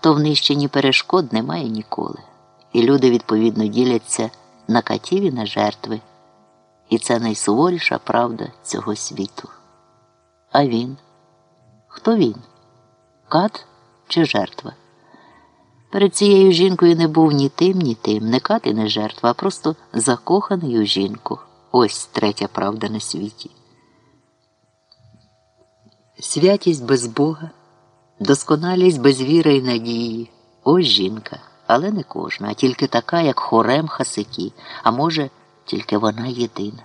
то в нищенні перешкод немає ніколи. І люди, відповідно, діляться на катів і на жертви. І це найсуворіша правда цього світу. А він? Хто він? Кат чи жертва? Перед цією жінкою не був ні тим, ні тим, не кат і не жертва, а просто закоханий у жінку. Ось третя правда на світі. Святість без Бога, досконалість без віри і надії. Ось жінка, але не кожна, а тільки така, як хорем хасикі, а може, тільки вона єдина.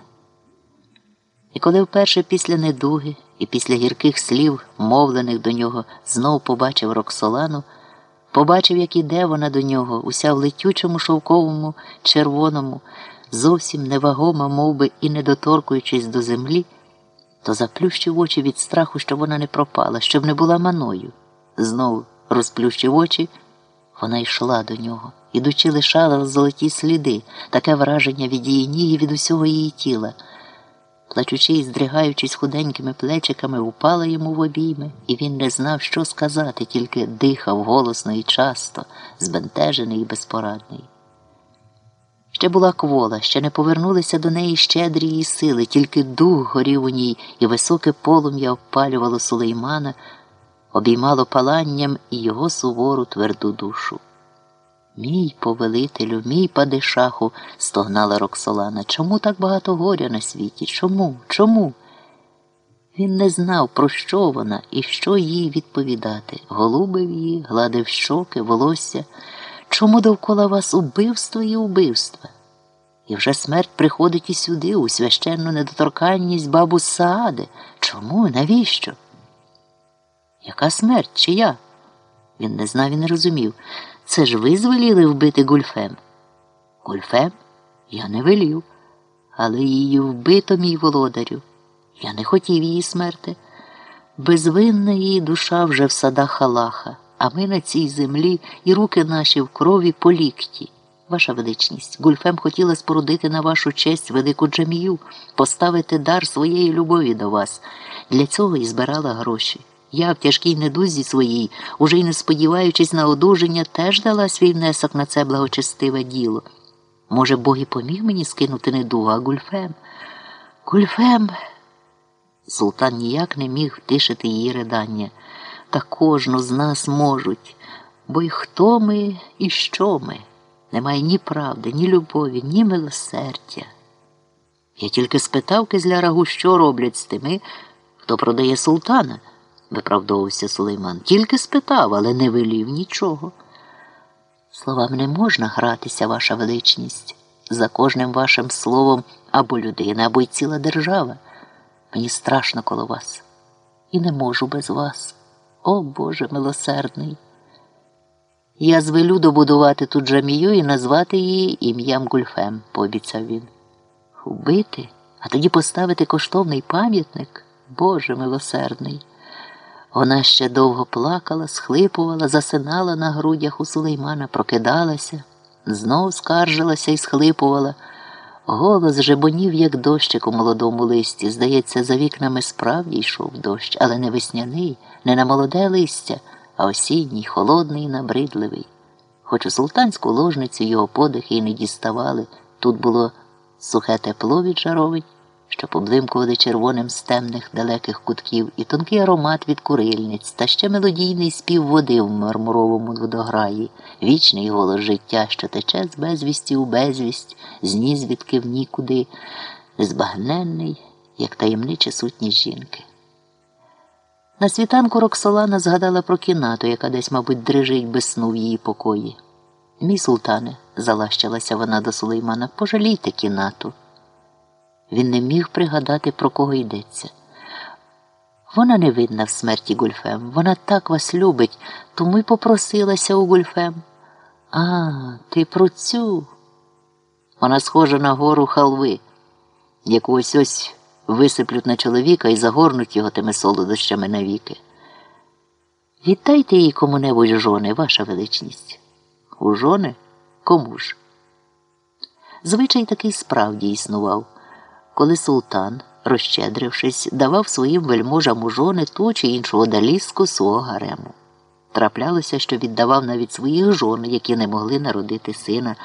І коли вперше після недуги і після гірких слів, мовлених до нього, знов побачив Роксолану, побачив, як іде вона до нього, уся в летючому шовковому, червоному, зовсім невагома, мов би, і не доторкуючись до землі, то заплющив очі від страху, щоб вона не пропала, щоб не була маною. Знов розплющив очі, вона йшла до нього, ідучи, лишала золоті сліди, таке враження від її ніг і від усього її тіла. Плачучи і здригаючись худенькими плечиками, упала йому в обійми, і він не знав, що сказати, тільки дихав голосно і часто, збентежений і безпорадний. Ще була квола, ще не повернулися до неї щедрі її сили, тільки дух горів у ній, і високе полум'я обпалювало сулеймана, обіймало паланням і його сувору тверду душу. Мій повелителю, мій падишаху, стогнала Роксолана. Чому так багато горя на світі? Чому? Чому? Він не знав, про що вона і що їй відповідати. Голубив її, гладив щоки, волосся. Чому довкола вас убивство і убивства? І вже смерть приходить і сюди, у священну недоторканність бабу Саади. Чому? Навіщо? Яка смерть? Чия? Він не знав і не розумів. Це ж ви звеліли вбити гульфем? Гульфем? Я не велів, але її вбито, мій володарю. Я не хотів її смерти. Безвинна її душа вже в садах Аллаха, а ми на цій землі і руки наші в крові по лікті. Ваша величність, Гульфем хотіла спорудити на вашу честь велику джамію, поставити дар своєї любові до вас. Для цього і збирала гроші. Я в тяжкій недузі своїй, уже й не сподіваючись на одужання, теж дала свій внесок на це благочестиве діло. Може, Бог і поміг мені скинути недугу, а Гульфем? Гульфем. Султан ніяк не міг втишити її ридання. Та кожну з нас можуть, бо й хто ми і що ми? Немає ні правди, ні любові, ні милосердя. Я тільки спитав Кизлярагу, що роблять з тими, хто продає султана виправдовувався Сулейман. Тільки спитав, але не велів нічого. Словам не можна гратися, ваша величність. За кожним вашим словом або людина, або й ціла держава. Мені страшно коло вас. І не можу без вас. О Боже милосердний. Я звелю добудувати тут джамію і назвати її ім'ям Гульфем, пообіцяв він. Вбити, а тоді поставити коштовний пам'ятник, Боже милосердний. Вона ще довго плакала, схлипувала, засинала на грудях у сулеймана, прокидалася, знов скаржилася і схлипувала. Голос жебонів, як дощик у молодому листі. Здається, за вікнами справді йшов дощ, але не весняний, не на молоде листя, а осінній, холодний і набридливий. Хоч у султанську ложницю його подихи й не діставали, тут було сухе тепло від жаровень що поблимкували червоним з темних далеких кутків, і тонкий аромат від курильниць, та ще мелодійний спів води в мармуровому водограї, вічний голос життя, що тече з безвісті у безвість, з нізвідки в нікуди, збагненний, як таємнича сутність жінки. На світанку Роксолана згадала про кінату, яка десь, мабуть, дрижить без сну в її покої. Мій султане, залащилася вона до Сулеймана, пожалійте кінату. Він не міг пригадати, про кого йдеться. Вона не видна в смерті Гульфем. Вона так вас любить, тому й попросилася у Гульфем. А, ти про цю. Вона схожа на гору халви, яку ось ось висиплють на чоловіка і загорнуть його тими солодощами навіки. Віддайте їй кому-небудь жони, ваша величність. У жони? Кому ж? Звичай такий справді існував коли султан, розщедрившись, давав своїм вельможам у жони ту чи іншу одаліску свого гарему. Траплялося, що віддавав навіть своїх жон, які не могли народити сина.